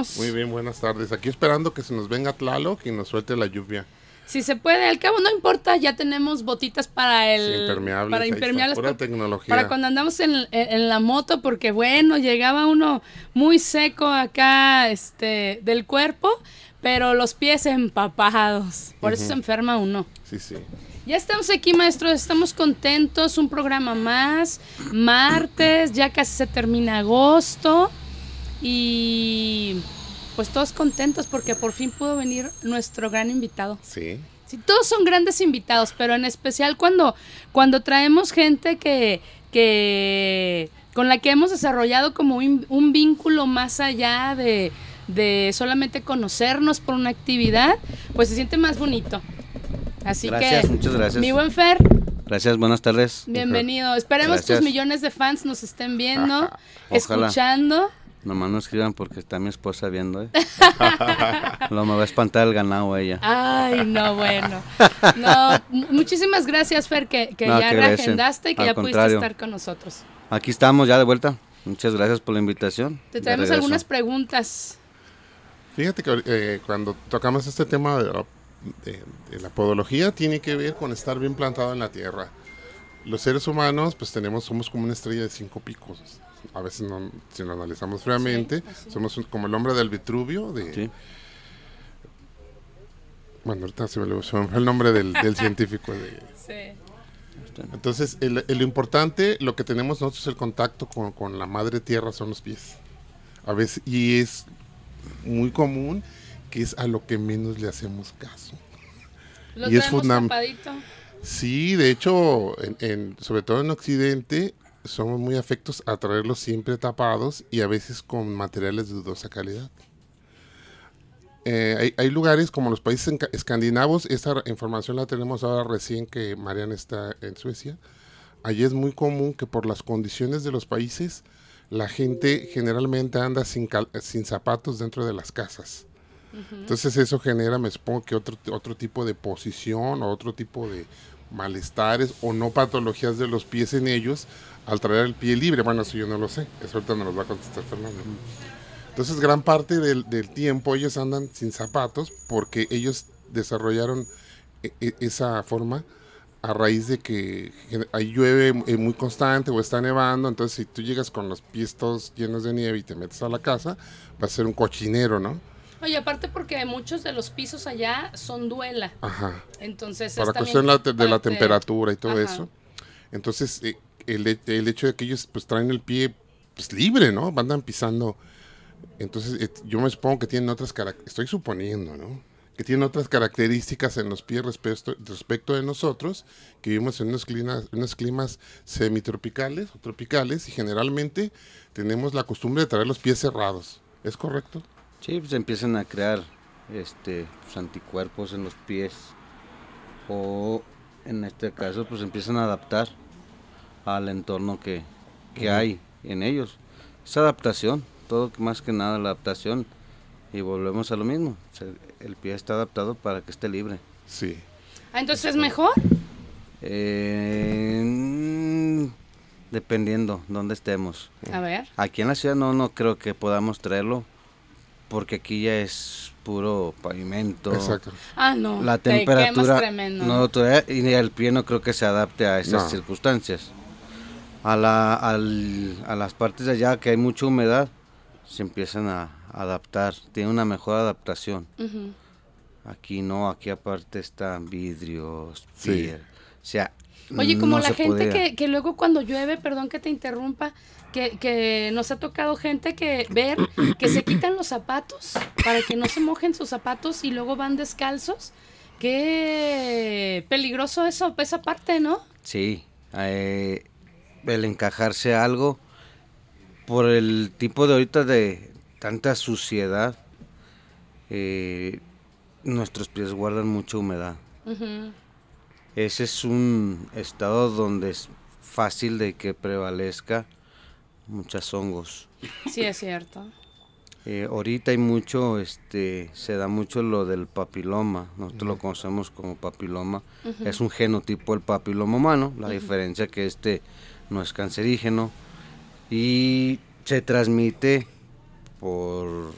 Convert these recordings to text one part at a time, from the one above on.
Estamos? Muy bien, buenas tardes. Aquí esperando que se nos venga Tlaloc y nos suelte la lluvia. Si se puede, al cabo no importa, ya tenemos botitas para el Sí, impermeables, para impermeables pura pa- tecnología. para cuando andamos en, en- en la moto porque bueno, llegaba uno muy seco acá este del cuerpo, pero los pies empapados. Por eso se enferma uno. Sí, sí. Ya estamos aquí, maestros, estamos contentos, un programa más, martes, ya casi se termina agosto y pues todos contentos porque por fin pudo venir nuestro gran invitado. Sí. Sí, todos son grandes invitados, pero en especial cuando, cuando traemos gente que, que con la que hemos desarrollado como un, un vínculo más allá de, de solamente conocernos por una actividad, pues se siente más bonito. Así Gracias, que, muchas gracias. mi buen Fer, Gracias, buenas tardes. bienvenido. Esperemos Gracias. tus millones de fans nos estén viendo, escuchando. Nomás no escriban porque está mi esposa viendo, ¿eh? Lo me va a espantar el ganado ella. Ay, no, bueno. No, mu- muchísimas gracias, Fer, que, que No, ya reagendaste y que Al ya pudiste estar con nosotros. Aquí estamos ya de vuelta. Muchas gracias por la invitación. Te traemos algunas preguntas. Fíjate que eh, cuando tocamos este tema de la, de- de la podología, tiene que ver con estar bien plantado en la tierra. Los seres humanos, pues tenemos, somos como una estrella de cinco picos. A veces, no- si lo analizamos fríamente, somos un- como el hombre del Vitruvio. De, Sí. Bueno, ahorita se me, lo- se me fue el nombre del, del científico. de- Sí. Entonces, el, el- lo importante, lo que tenemos nosotros, el contacto con, con la madre tierra son los pies. A veces, y es muy común que es a lo que menos le hacemos caso. Lo Y es traemos fundam- tapadito. Sí, de hecho, en, en- sobre todo en Occidente, somos muy afectos a traerlos siempre tapados y a veces con materiales de dudosa calidad. Eh, hay, hay lugares como los países escandinavos, esta información la tenemos ahora recién que Mariana está en Suecia. Allí es muy común que por las condiciones de los países, la gente generalmente anda sin, sin zapatos dentro de las casas. Entonces eso genera, me supongo que otro, otro tipo de posición o otro tipo de malestares o no patologías de los pies en ellos al traer el pie libre. Bueno, eso yo no lo sé. Eso ahorita nos lo va a contestar Fernando. Entonces gran parte del, del tiempo ellos andan sin zapatos porque ellos desarrollaron e- e- esa forma a raíz de que ahí llueve eh, muy constante o está nevando. Entonces si tú llegas con los pies todos llenos de nieve y te metes a la casa, va a ser un cochinero, ¿no? Oye, aparte porque muchos de los pisos allá son duela. Ajá. Entonces, para cuestión la te- de la temperatura y todo Ajá. eso. Entonces, eh, el, el hecho de que ellos pues traen el pie pues, libre, ¿no? Andan pisando. Entonces, eh, yo me supongo que tienen otras características, estoy suponiendo, ¿no? Que tienen otras características en los pies respecto, respecto de nosotros, que vivimos en unos climas, unos climas semitropicales o tropicales y generalmente tenemos la costumbre de traer los pies cerrados. ¿Es correcto? Sí, pues empiezan a crear este pues, anticuerpos en los pies o en este caso pues empiezan a adaptar al entorno que, que hay en ellos. Es adaptación, todo más que nada la adaptación y volvemos a lo mismo. o sea, el pie está adaptado para que esté libre. Sí. Ah, entonces es mejor. Eh, mm, dependiendo dónde estemos. A ver. Aquí en la ciudad no, no creo que podamos traerlo porque aquí ya es puro pavimento. Exacto. Ah, no. La te temperatura tremendo. no todavía- y el pie no creo que se adapte a esas No. circunstancias. A, la, al- a las partes de allá que hay mucha humedad se empiezan a adaptar, tiene una mejor adaptación. Aquí no, aquí aparte están vidrios, Sí. o sea, Oye, como no la gente que, que luego cuando llueve, perdón que te interrumpa, que, que nos ha tocado gente que ver que se quitan los zapatos para que no se mojen sus zapatos y luego van descalzos. Qué peligroso eso, esa parte, ¿no? Sí, eh, el encajarse a algo por el tipo de ahorita de tanta suciedad, eh, nuestros pies guardan mucha humedad. Ujú. Ese es un estado donde es fácil de que prevalezca muchos hongos. Sí, es cierto. Eh, ahorita hay mucho, este, se da mucho lo del papiloma, nosotros lo conocemos como papiloma, es un genotipo del papiloma humano, la diferencia que este no es cancerígeno. Y se transmite por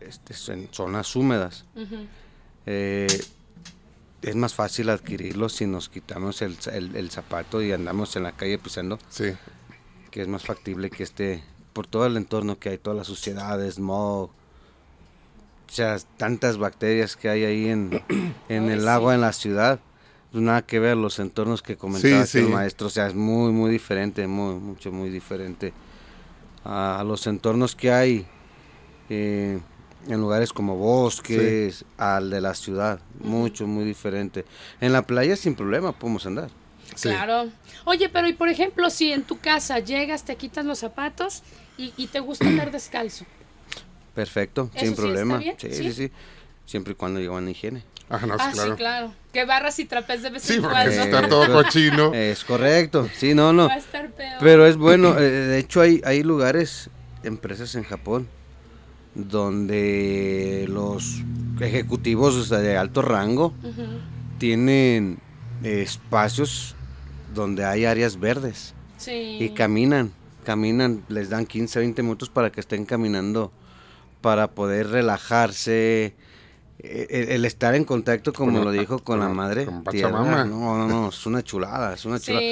este, en zonas húmedas. Eh, es más fácil adquirirlo si nos quitamos el, el- el zapato y andamos en la calle pisando. Sí. que es más factible que esté por todo el entorno que hay, toda la suciedad, smog, o sea, tantas bacterias que hay ahí en, en el agua en la ciudad, pues nada que ver los entornos que comentaba Sí, el sí. maestro, o sea, es muy, muy diferente, muy, mucho, muy diferente a los entornos que hay eh, en lugares como bosques, al de la ciudad, mucho, muy diferente. En la playa sin problema podemos andar. Sí. Claro. Oye, pero y por ejemplo, si en tu casa llegas, te quitas los zapatos y, y te gusta andar descalzo. Perfecto, ¿Eso sin sí problema. está bien? Sí, ¿Sí? sí, sí. Siempre y cuando llevan higiene. Ajá, no, sí, ah, claro. sí, claro. Que barras y trapes de vez Sí, en porque cuando. si está todo cochino. Es correcto, sí, no, no. Va a estar peor. Pero es bueno, eh, de hecho hay, hay lugares, empresas en Japón, donde los ejecutivos o sea, de alto rango tienen espacios donde hay áreas verdes Sí. y caminan, caminan, les dan 15, 20 minutos para que estén caminando, para poder relajarse, eh, el, el estar en contacto, como lo dijo, con la madre con tierra. Pachamama. No, no, no, es una chulada, es una chulada.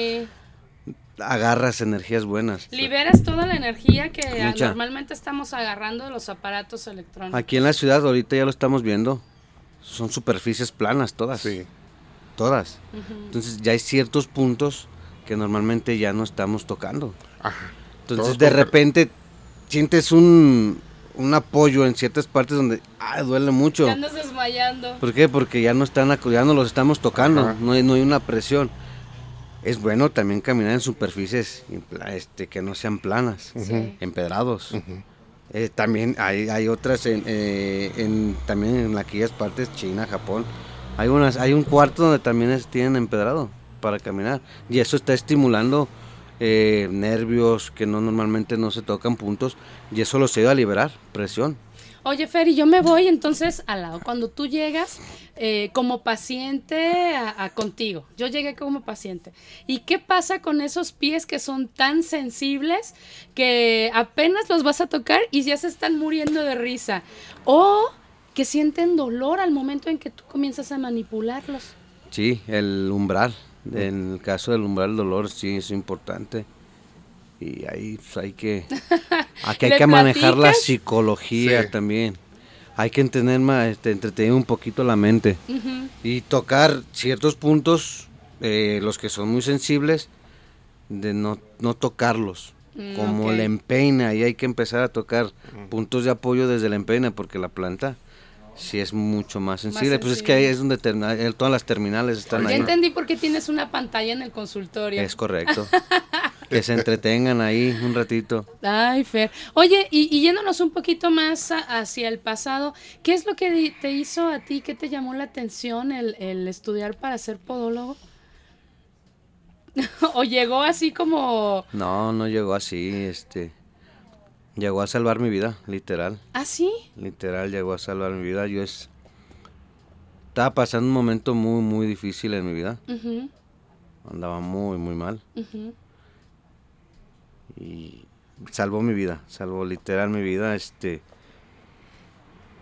Agarras energías buenas. Liberas toda la energía que Mucha. normalmente estamos agarrando de los aparatos electrónicos. Aquí en la ciudad ahorita ya lo estamos viendo. Son superficies planas todas. Sí. Todas. Entonces ya hay ciertos puntos que normalmente ya no estamos tocando. Ajá. Entonces Todos de con- repente sientes un, un apoyo en ciertas partes donde ah, duele mucho. Te andas desmayando. ¿Por qué? Porque ya no están ya no los estamos tocando, no hay, no hay una presión. Es bueno también caminar en superficies este, que no sean planas, Sí. empedrados. Eh, también hay, hay otras en, eh, en- también en aquellas partes, China, Japón. Hay unas, hay un cuarto donde también es- tienen empedrado para caminar. Y eso está estimulando eh, nervios que no normalmente no se tocan puntos. Y eso los ayuda a liberar presión. Oye, Ferry, yo me voy entonces al lado. Cuando tú llegas eh, como paciente a, a contigo, yo llegué como paciente. ¿Y qué pasa con esos pies que son tan sensibles que apenas los vas a tocar y ya se están muriendo de risa? O que sienten dolor al momento en que tú comienzas a manipularlos. Sí, el umbral. En el caso del umbral del dolor sí es importante. Y ahí pues, hay que aquí hay ¿Le que manejar la psicología Sí. también. Hay que entretener más, este, entretener un poquito la mente y tocar ciertos puntos, eh, los que son muy sensibles, de no, no tocarlos. Mm, Como ok. el empeine, ahí hay que empezar a tocar puntos de apoyo desde el empeine, porque la planta sí es mucho más sensible. Pues es que ahí es donde termina- todas las terminales están Ya ahí. entendí por qué tienes una pantalla en el consultorio. Es correcto. que se entretengan ahí un ratito. Ay, Fer. Oye, y, y yéndonos un poquito más a- hacia el pasado, ¿qué es lo que te hizo a ti, qué te llamó la atención el, el estudiar para ser podólogo? ¿O llegó así como, No, no llegó así, este. Llegó a salvar mi vida, literal. ah, sí? Literal, llegó a salvar mi vida. Yo es. Estaba pasando un momento muy, muy difícil en mi vida. Andaba muy, muy mal. ujú. Y salvó mi vida, salvó literal mi vida. Este.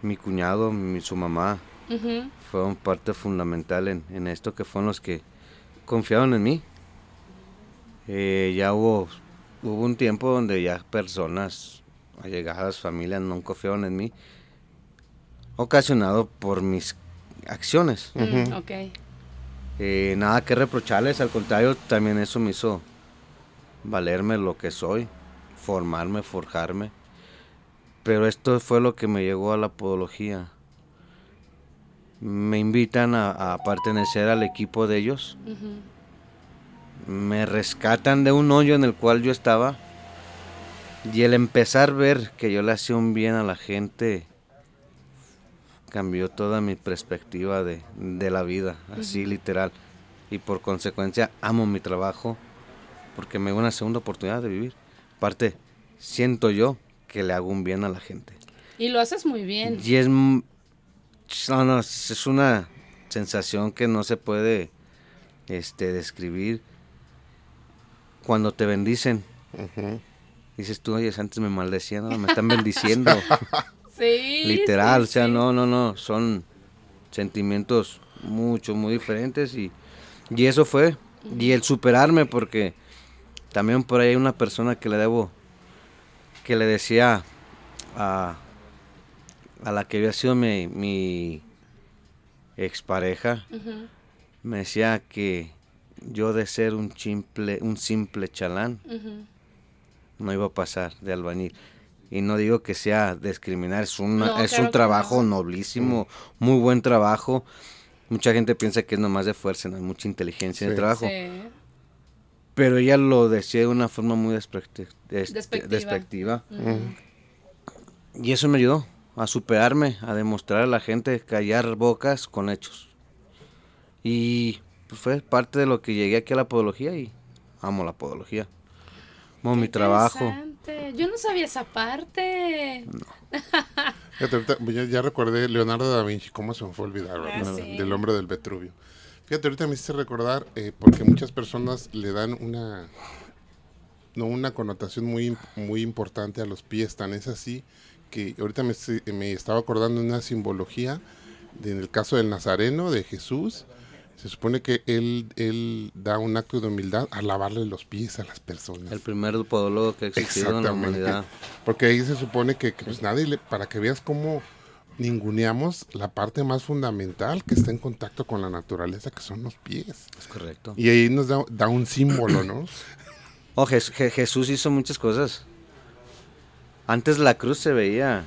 Mi cuñado, mi, su mamá, Ujú, fueron parte fundamental en, en esto, que fueron los que confiaron en mí. Eh, ya hubo, hubo un tiempo donde ya personas allegadas, familias, no confiaron en mí, ocasionado por mis acciones. mm, ok. Eh, nada que reprocharles, al contrario, también eso me hizo valerme lo que soy, formarme, forjarme. Pero esto fue lo que me llegó a la podología. Me invitan a, a pertenecer al equipo de ellos. Me rescatan de un hoyo en el cual yo estaba. Y el empezar a ver que yo le hacía un bien a la gente cambió toda mi perspectiva de, de la vida, así literal. Y por consecuencia amo mi trabajo porque me da una segunda oportunidad de vivir. Aparte, siento yo que le hago un bien a la gente. Y lo haces muy bien. Y es, no, no, es una sensación que no se puede este, describir. Cuando te bendicen, dices tú, oye, antes me maldecían, ahora me están bendiciendo. Sí. Literal, sí, o sea, sí. no, no, no, son sentimientos mucho, muy diferentes y, y eso fue. Y el superarme, porque también por ahí hay una persona que le debo, que le decía a, a la que había sido mi, mi expareja, me decía que yo de ser un simple, un simple chalán no iba a pasar de albañil. Y no digo que sea discriminar, es, una, No, es claro un trabajo no. noblísimo, muy buen trabajo. Mucha gente piensa que es nomás de fuerza, no hay mucha inteligencia en el trabajo. Sí. Pero ella lo decía de una forma muy despecti- des- Despectiva. despectiva. Y eso me ayudó a superarme, a demostrar a la gente, callar bocas con hechos. Y pues, fue parte de lo que llegué aquí a la podología y amo la podología. Amo mi trabajo. Yo no sabía esa parte. Ahorita, yo ya recordé Leonardo da Vinci, ¿cómo se me fue a olvidar? Ah, sí. Del hombre del Petruvio. Fíjate, ahorita me hiciste recordar, eh, porque muchas personas le dan una no una connotación muy, muy importante a los pies, tan es así que ahorita me, me estaba acordando de una simbología, de, en el caso del Nazareno, de Jesús, se supone que él, él da un acto de humildad al lavarle los pies a las personas. El primer podólogo que ha existido en la humanidad. Porque ahí se supone que, que, pues nadie le, para que veas cómo ninguneamos la parte más fundamental que está en contacto con la naturaleza, que son los pies. Es correcto. Y ahí nos da, da un símbolo, ¿no? Oh, Jes- Je- Jesús hizo muchas cosas. Antes la cruz se veía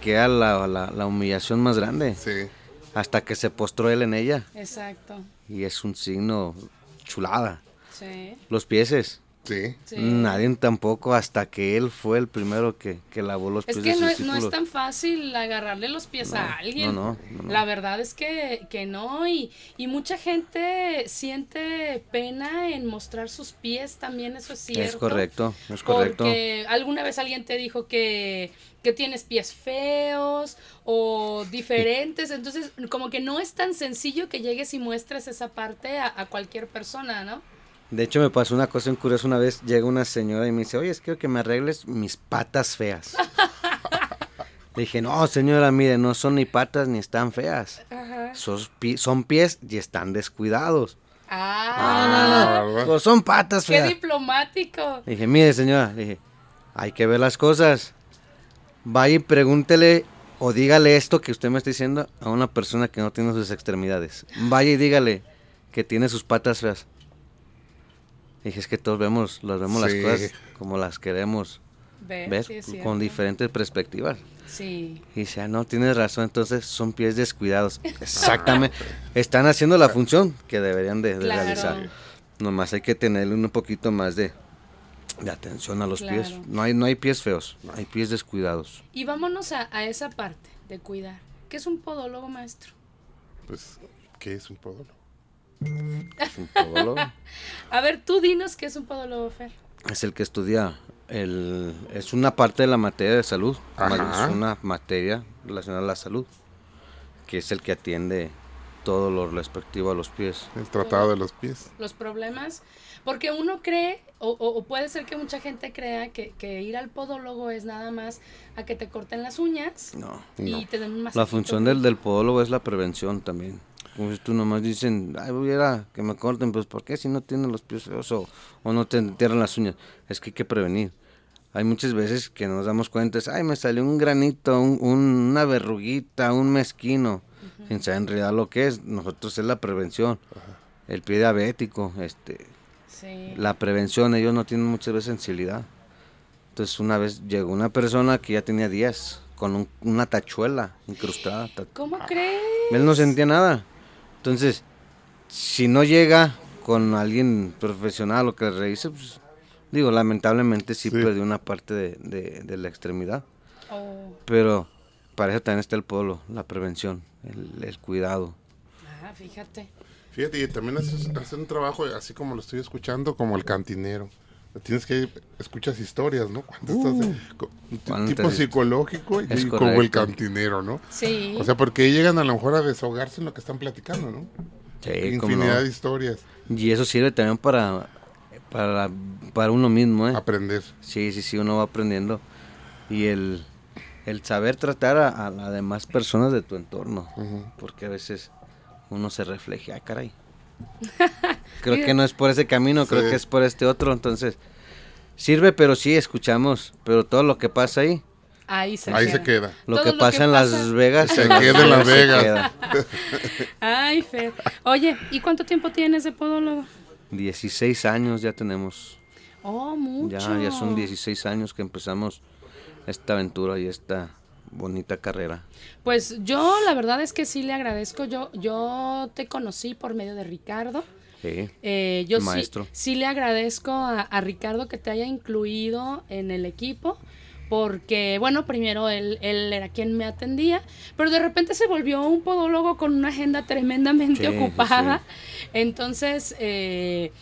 que era la, la- la humillación más grande, Sí. hasta que se postró él en ella. Exacto. Y es un signo chulada. Sí. Los pieses. Sí. sí. Nadie tampoco, hasta que él fue el primero que, que lavó los Es pies que de sus no, es- no es tan fácil agarrarle los pies No, a alguien. no, no, no, no. La verdad es que, que no. Y, y mucha gente siente pena en mostrar sus pies también, eso es cierto. Es correcto, es correcto. Porque alguna vez alguien te dijo que, que tienes pies feos o diferentes. Entonces, como que no es tan sencillo que llegues y muestres esa parte a, a cualquier persona, ¿no? De hecho, me pasó una cosa curiosa. Una vez llega una señora y me dice, oye, es que quiero que me arregles mis patas feas. Le dije, no, señora, mire, no son ni patas ni están feas. Ajá. Son, pi- son pies y están descuidados. Ah, Ah, ¿verdad? Pues son patas qué feas. diplomático. Le dije, mire, señora, le dije, hay que ver las cosas. Vaya y pregúntele o dígale esto que usted me está diciendo a una persona que no tiene sus extremidades. Vaya y dígale que tiene sus patas feas. Dije, es que todos vemos, las vemos Sí. las cosas como las queremos Ve, ver, sí, con diferentes perspectivas. Sí. Y dice, ah, no, tienes razón, entonces son pies descuidados. Exactamente. Están haciendo la función que deberían de, de Claro. realizar. Nomás hay que tenerle un poquito más de, de atención a los pies. No hay, no hay pies feos, hay pies descuidados. Y vámonos a, a esa parte de cuidar. ¿Qué es un podólogo maestro? Pues, ¿qué es un podólogo? Es un podólogo. A ver, tú dinos qué es un podólogo, Fer. es el que estudia, el, es una parte de la materia de salud, Ajá. es una materia relacionada a la salud, que es el que atiende todo lo respectivo a los pies. El tratado de los pies. Los problemas. Porque uno cree, o, o- o puede ser que mucha gente crea que, que ir al podólogo es nada más a que te corten las uñas No. y No. te den un La función del, del podólogo es la prevención también. Como si tú nomás dicen, ay, voy a ir a que me corten, pues ¿por qué si no tienen los pies feos o, o no te entierran las uñas? Es que hay que prevenir. Hay muchas veces que nos damos cuenta, es, ay, me salió un granito, un- un- una verruguita, un mezquino. Sin saber en realidad lo que es, nosotros es la prevención. El pie diabético, este, Sí. la prevención, ellos no tienen muchas veces sensibilidad. Entonces una vez llegó una persona que ya tenía días con un- una tachuela incrustada. ta- ¿Cómo crees? Él no sentía nada. Entonces, si no llega con alguien profesional o que le revise, pues, digo, lamentablemente sí, Sí. perdió una parte de, de- de la extremidad. Oh, Pero para eso también está el polo, la prevención, el, el cuidado. ah, fíjate. Fíjate, y también haces, haces un trabajo, así como lo estoy escuchando, como el cantinero. Tienes que escuchas historias, ¿no? Cuando estás ti- cuando tipo psicológico y, Es como el cantinero, ¿no? Sí. O sea, porque llegan a lo mejor a desahogarse en lo que están platicando, ¿no? Sí, Infinidad no. de historias. Y eso sirve también para, para, para uno mismo, ¿eh? Aprender. Sí, sí, sí, uno va aprendiendo. Y el, el saber tratar a, a las demás personas de tu entorno. Porque a veces uno se refleja, ah, caray. Creo que no es por ese camino, creo Sí. que es por este otro. Entonces, sirve, pero sí escuchamos. Pero todo lo que pasa ahí, Ahí se Ahí queda. se queda. lo que lo pasa que en pasa- Las Vegas, Se queda en Las se Vegas. queda. Ay, Fer. Oye, ¿y cuánto tiempo tienes de podólogo? 16 años ya tenemos. Oh, mucho. Ya, ya son 16 años que empezamos esta aventura y esta bonita carrera. Pues yo la verdad es que sí le agradezco. Yo, yo te conocí por medio de Ricardo. Sí. Eh, yo sí, Maestro. sí le agradezco a, a Ricardo que te haya incluido en el equipo. Porque, bueno, primero él, él era quien me atendía, pero de repente se volvió un podólogo con una agenda tremendamente sí, ocupada. Entonces, eh,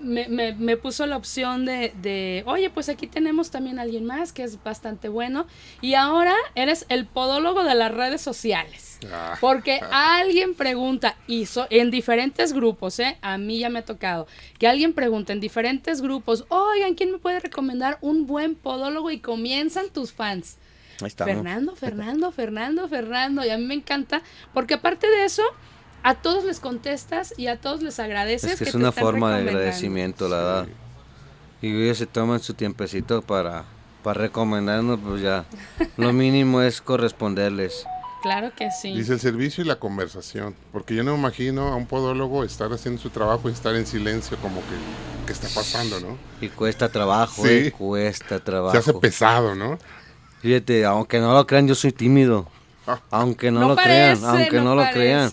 me, me- me puso la opción de, de, oye, pues aquí tenemos también a alguien más que es bastante bueno. Y ahora eres el podólogo de las redes sociales. Ah. Porque alguien pregunta, y so- en diferentes grupos, ¿eh? A mí ya me ha tocado, que alguien pregunta en diferentes grupos, oigan, ¿quién me puede recomendar un buen podólogo? Y comienzan tus fans. Ahí estamos. Fernando, Fernando, Fernando, Fernando. Y a mí me encanta, porque aparte de eso, a todos les contestas y a todos les agradeces. Es que es te una forma de agradecimiento, la verdad. Y ellos se toman su tiempecito para, para recomendarnos, pues ya. Lo mínimo es corresponderles. Claro que sí. Dice el servicio y la conversación. Porque yo no me imagino a un podólogo estar haciendo su trabajo y estar en silencio, como que, ¿qué está pasando, no? Y cuesta trabajo, Sí. eh, cuesta trabajo. Se hace pesado, ¿no? Fíjate, aunque no lo crean, yo soy tímido. Ah. Aunque no, No lo crean, parece, aunque no, no lo crean.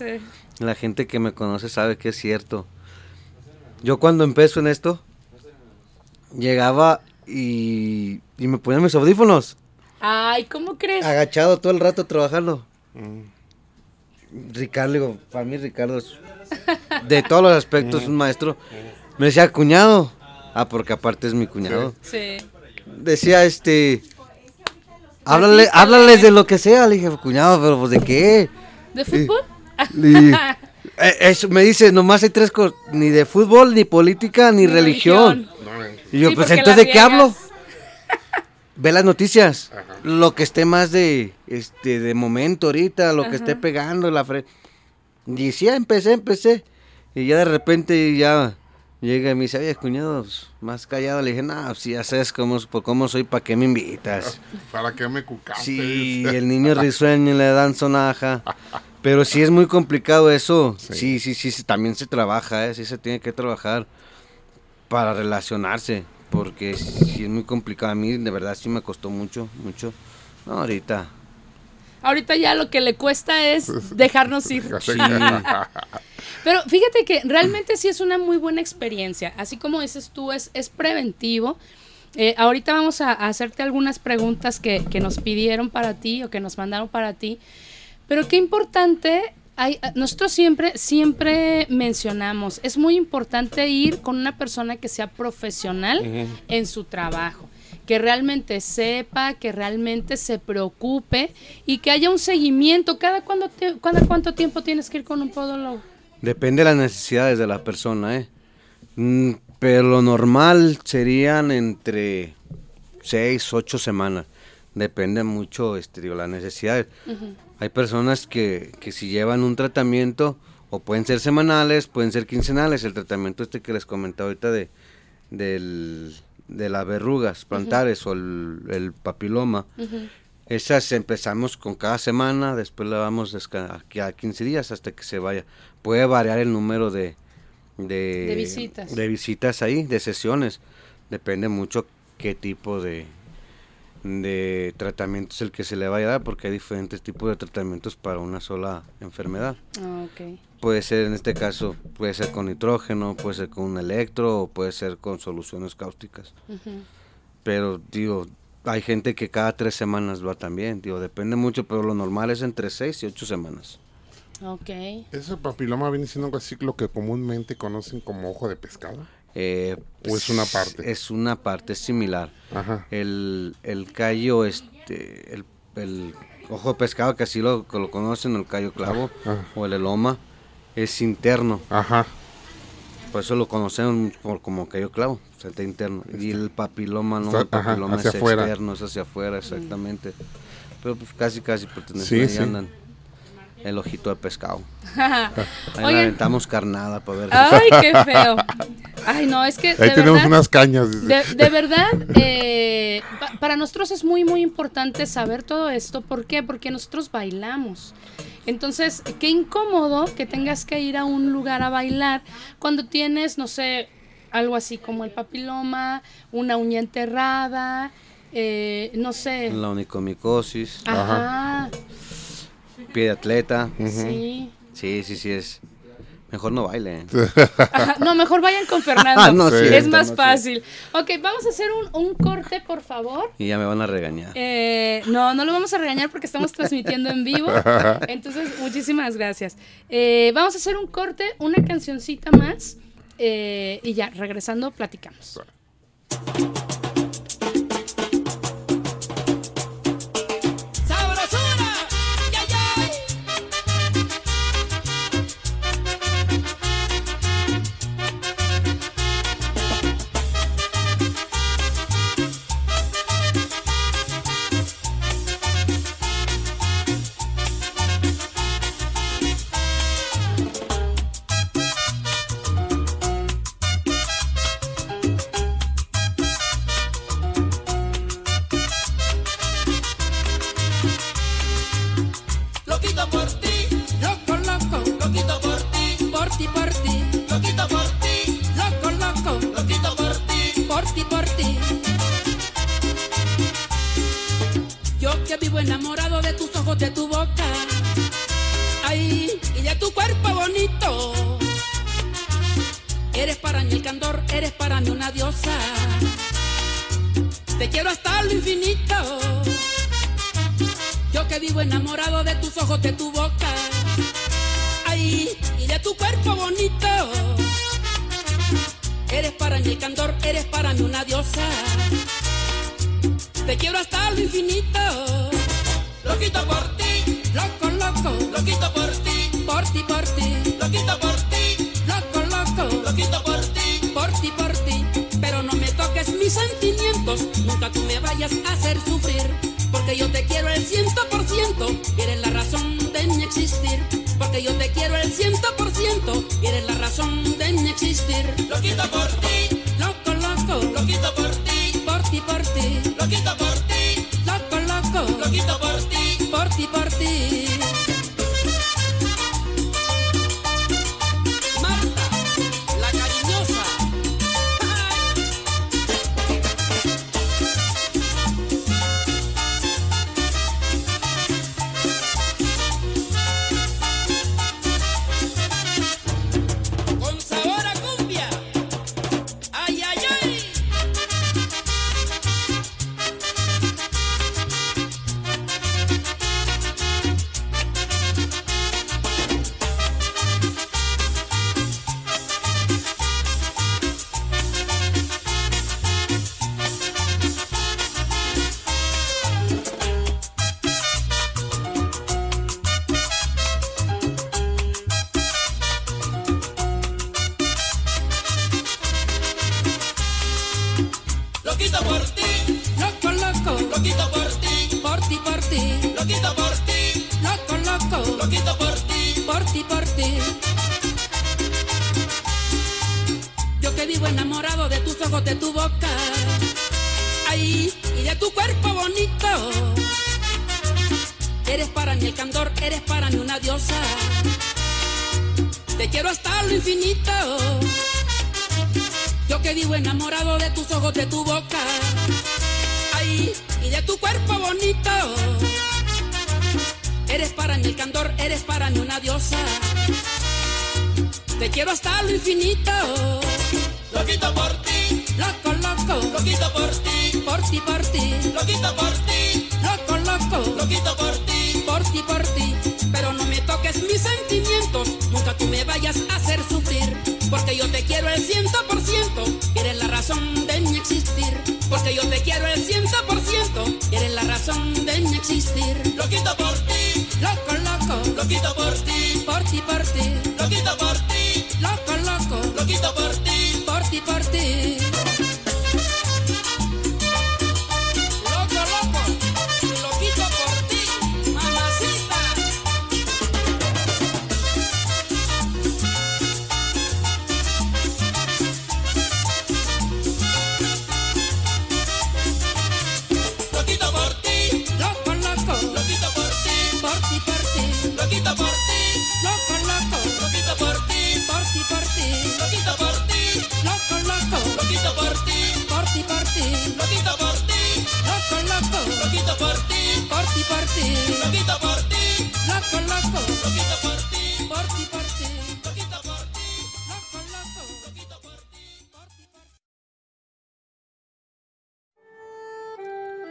La gente que me conoce sabe que es cierto. Yo cuando empiezo en esto, llegaba y, y me ponía mis audífonos. Ay, ¿cómo crees? agachado todo el rato trabajando. Ricardo, digo, para mí Ricardo es de todos los aspectos un maestro. Me decía cuñado. Ah, porque aparte es mi cuñado. Sí. Decía este háblale, háblales de lo que sea. Le dije, cuñado, pero pues de qué. ¿De fútbol? Y- eh, eso me dice, nomás hay tres cosas, ni de fútbol, ni política, ni, religión. Y yo, Sí, pues entonces de qué hablo? Ve las noticias. Ajá. Lo que esté más de este de momento ahorita, lo que esté pegando la fre. Y sí, empecé, empecé. Y ya de repente ya llega y me dice, oye, cuñado, pues, más callado. Le dije, no, si ya sabes cómo, por cómo soy, ¿para qué me invitas? ¿Para qué me cucaste? Sí, el niño risueño le dan sonaja. Pero sí es muy complicado eso. Sí. Sí, sí, también se trabaja, ¿eh? sí se tiene que trabajar para relacionarse. Porque sí es muy complicado. A mí de verdad sí me costó mucho, mucho. No, ahorita. Ahorita ya lo que le cuesta es dejarnos ir. Sí. Pero fíjate que realmente sí es una muy buena experiencia. Así como dices tú, es, es preventivo. Eh, ahorita vamos a, a hacerte algunas preguntas que, que nos pidieron para ti o que nos mandaron para ti. Pero qué importante, hay, nosotros siempre, siempre mencionamos, es muy importante ir con una persona que sea profesional en su trabajo, que realmente sepa, que realmente se preocupe y que haya un seguimiento. ¿Cada, cuándo te- cada cuánto tiempo tienes que ir con un podólogo? Depende de las necesidades de la persona, ¿eh? Mm, pero lo normal serían entre seis, ocho semanas. Depende mucho, este, digo, las necesidades. Hay personas que, que si llevan un tratamiento, o pueden ser semanales, pueden ser quincenales. El tratamiento este que les comentaba ahorita de, del- de las verrugas plantares o el, el papiloma. Esas empezamos con cada semana, después la vamos a 15 días hasta que se vaya. Puede variar el número de, de, De visitas. de visitas ahí, de sesiones. Depende mucho qué tipo de, de tratamiento es el que se le vaya a dar, porque hay diferentes tipos de tratamientos para una sola enfermedad. Ah. Puede ser en este caso, puede ser con nitrógeno, puede ser con un electro, o puede ser con soluciones cáusticas. Pero, digo, hay gente que cada tres semanas va también, digo, depende mucho, pero lo normal es entre seis y ocho semanas. Ok. ¿Ese papiloma viene siendo algo así lo que comúnmente conocen como ojo de pescado? Eh, ¿O es una parte? Es una parte similar. Ajá. El, el callo, este, el, el ojo de pescado, que así lo, que lo conocen, el callo clavo, o el eloma, es interno. Ajá. Por eso lo conocen por, como callo clavo, está interno. Y el papiloma, no, Está- el papiloma ajá, es afuera. externo, es hacia afuera, exactamente. Pero pues casi, casi pertenecen Sí, ahí sí. andan el ojito de pescado. Ahí Oigan. aventamos carnada para ver. Ay, qué feo. Ay, no, es que. Ahí tenemos unas cañas. De, verdad, eh, para nosotros es muy, muy importante saber todo esto. ¿Por qué? Porque nosotros bailamos. Entonces, qué incómodo que tengas que ir a un lugar a bailar cuando tienes, no sé, algo así como el papiloma, una uña enterrada, eh, no sé. La onicomicosis. Ajá. Ajá pie de atleta. Sí. Sí, sí, sí es. Mejor no bailen. No, mejor vayan con Fernando. Ah, no, sí, es más fácil. Sí. Ok, vamos a hacer un, un, corte, por favor. Y ya me van a regañar. Eh, no, no lo vamos a regañar porque estamos transmitiendo en vivo. Entonces, muchísimas gracias. Eh, vamos a hacer un corte, una cancioncita más. Eh, y ya, regresando, platicamos.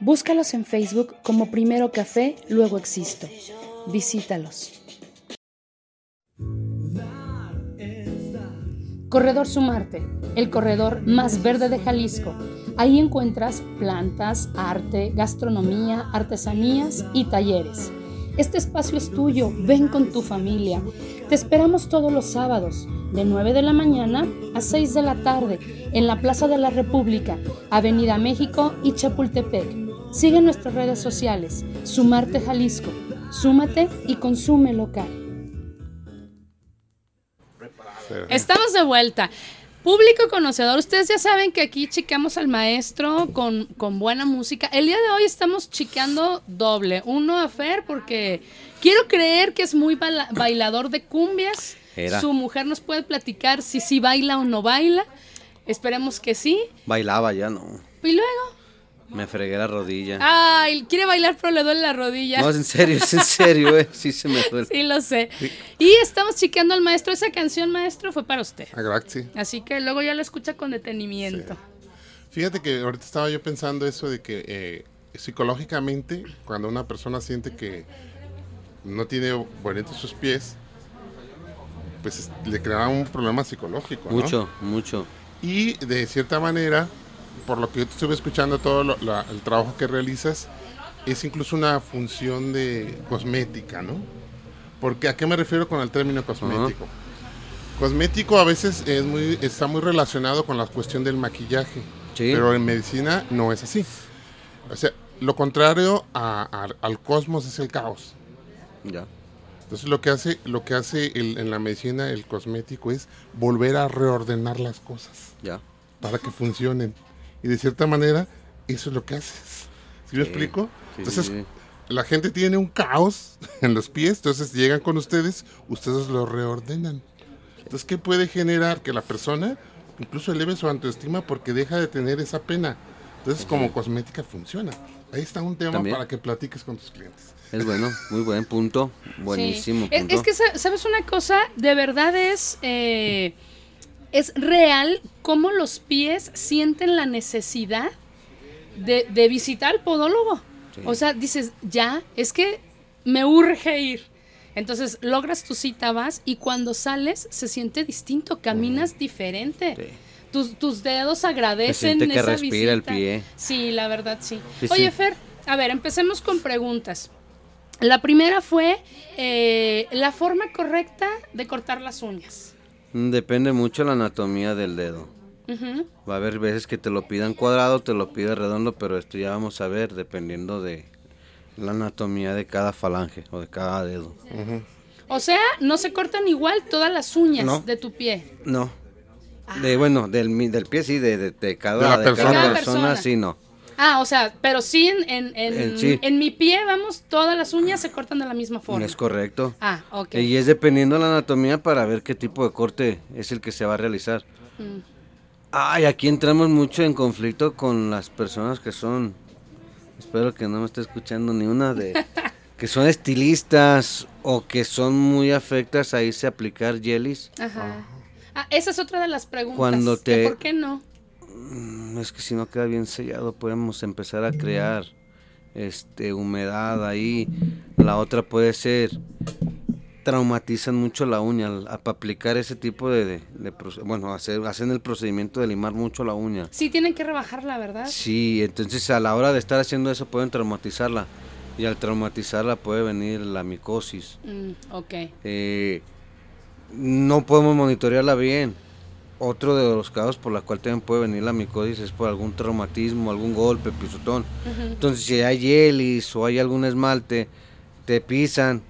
Búscalos en Facebook como Primero Café, luego Existo. Visítalos. Corredor Sumarte, el corredor más verde de Jalisco. Ahí encuentras plantas, arte, gastronomía, artesanías y talleres. Este espacio es tuyo, ven con tu familia. Te esperamos todos los sábados, de 9 de la mañana a 6 de la tarde, en la Plaza de la República, Avenida México y Chapultepec. Sigue nuestras redes sociales, Sumarte Jalisco. Súmate y consume local. Estamos de vuelta. Público conocedor, ustedes ya saben que aquí chiqueamos al maestro con, con buena música. El día de hoy estamos chiqueando doble. Uno a Fer porque quiero creer que es muy baila- bailador de cumbias. Era. Su mujer nos puede platicar si sí baila o no baila. Esperemos que sí. Bailaba ya, no. Y luego, Me fregué la rodilla. ay, quiere bailar pero le duele la rodilla. No, es en serio, es en serio, eh. Sí se me duele. Sí, lo sé. Y estamos chiqueando al maestro. Esa canción, maestro, fue para usted. Ah, gracias. Así que luego ya la escucha con detenimiento. Fíjate que ahorita estaba yo pensando eso de que eh, psicológicamente, cuando una persona siente que no tiene bonitos sus pies, pues es- le crea un problema psicológico. ¿no? Mucho, mucho. Y de cierta manera, por lo que yo te estuve escuchando todo lo- la- el trabajo que realizas, es incluso una función de cosmética, ¿no? Porque ¿a qué me refiero con el término cosmético? Cosmético a veces es muy, está muy relacionado con la cuestión del maquillaje, Sí. pero en medicina no es así. O sea, lo contrario a- a- al cosmos es el caos. Ya. Entonces lo que hace, lo que hace el- en la medicina el cosmético es volver a reordenar las cosas Ya. para que funcionen. Y de cierta manera, eso es lo que haces. ¿Sí me Sí, explico? sí, Entonces, la gente tiene un caos en los pies, entonces llegan con ustedes, ustedes lo reordenan. Entonces, ¿qué puede generar? Que la persona incluso eleve su autoestima porque deja de tener esa pena. Entonces, como cosmética funciona. Ahí está un tema También. para que platiques con tus clientes. Es bueno, muy buen punto. Buenísimo Sí. Es, punto. es que, sa- ¿sabes una cosa? De verdad es, eh, es real cómo los pies sienten la necesidad de, de visitar al podólogo. Sí. O sea, dices, ya, es que me urge ir. Entonces logras tu cita, vas y cuando sales se siente distinto, caminas diferente. Sí. Tus, tus dedos agradecen siente que esa respira el visita. pie. Sí, la verdad sí. Sí, Oye. Fer, a ver, empecemos con preguntas. La primera fue eh, la forma correcta de cortar las uñas. Mm, Depende mucho la anatomía del dedo. Ujú. Va a haber veces que te lo pidan cuadrado, te lo pide redondo, pero esto ya vamos a ver dependiendo de la anatomía de cada falange o de cada dedo. O sea, no se cortan igual todas las uñas No. de tu pie. No. De, bueno, del, mi- del pie sí, de, de, de cada, De cada. Cada persona. sí, no. Ah, o sea, pero sí en, en, en- En sí. en mi pie, vamos, todas las uñas se cortan de la misma forma. Es correcto. Ah, ok. Y es dependiendo de la anatomía para ver qué tipo de corte es el que se va a realizar. Mm. Ay, aquí entramos mucho en conflicto con las personas que son, espero que no me esté escuchando ni una de, que son estilistas o que son muy afectas a irse a aplicar jellies. Ajá. Ah, esa es otra de las preguntas. Cuando te- ¿Por qué no? Mm, Es que si no queda bien sellado podemos empezar a crear este humedad ahí. La otra puede ser traumatizan mucho la uña al, aplicar ese tipo de, de- de proce- bueno hacer hacen el procedimiento de limar mucho la uña. Sí, tienen que rebajarla, ¿verdad? Sí, entonces a la hora de estar haciendo eso pueden traumatizarla y al traumatizarla puede venir la micosis. Mm, ok. Eh, no podemos monitorearla bien. Otro de los casos por la cual también puede venir la micosis es por algún traumatismo, algún golpe, pisotón. Entonces si hay yelis o hay algún esmalte, te pisan,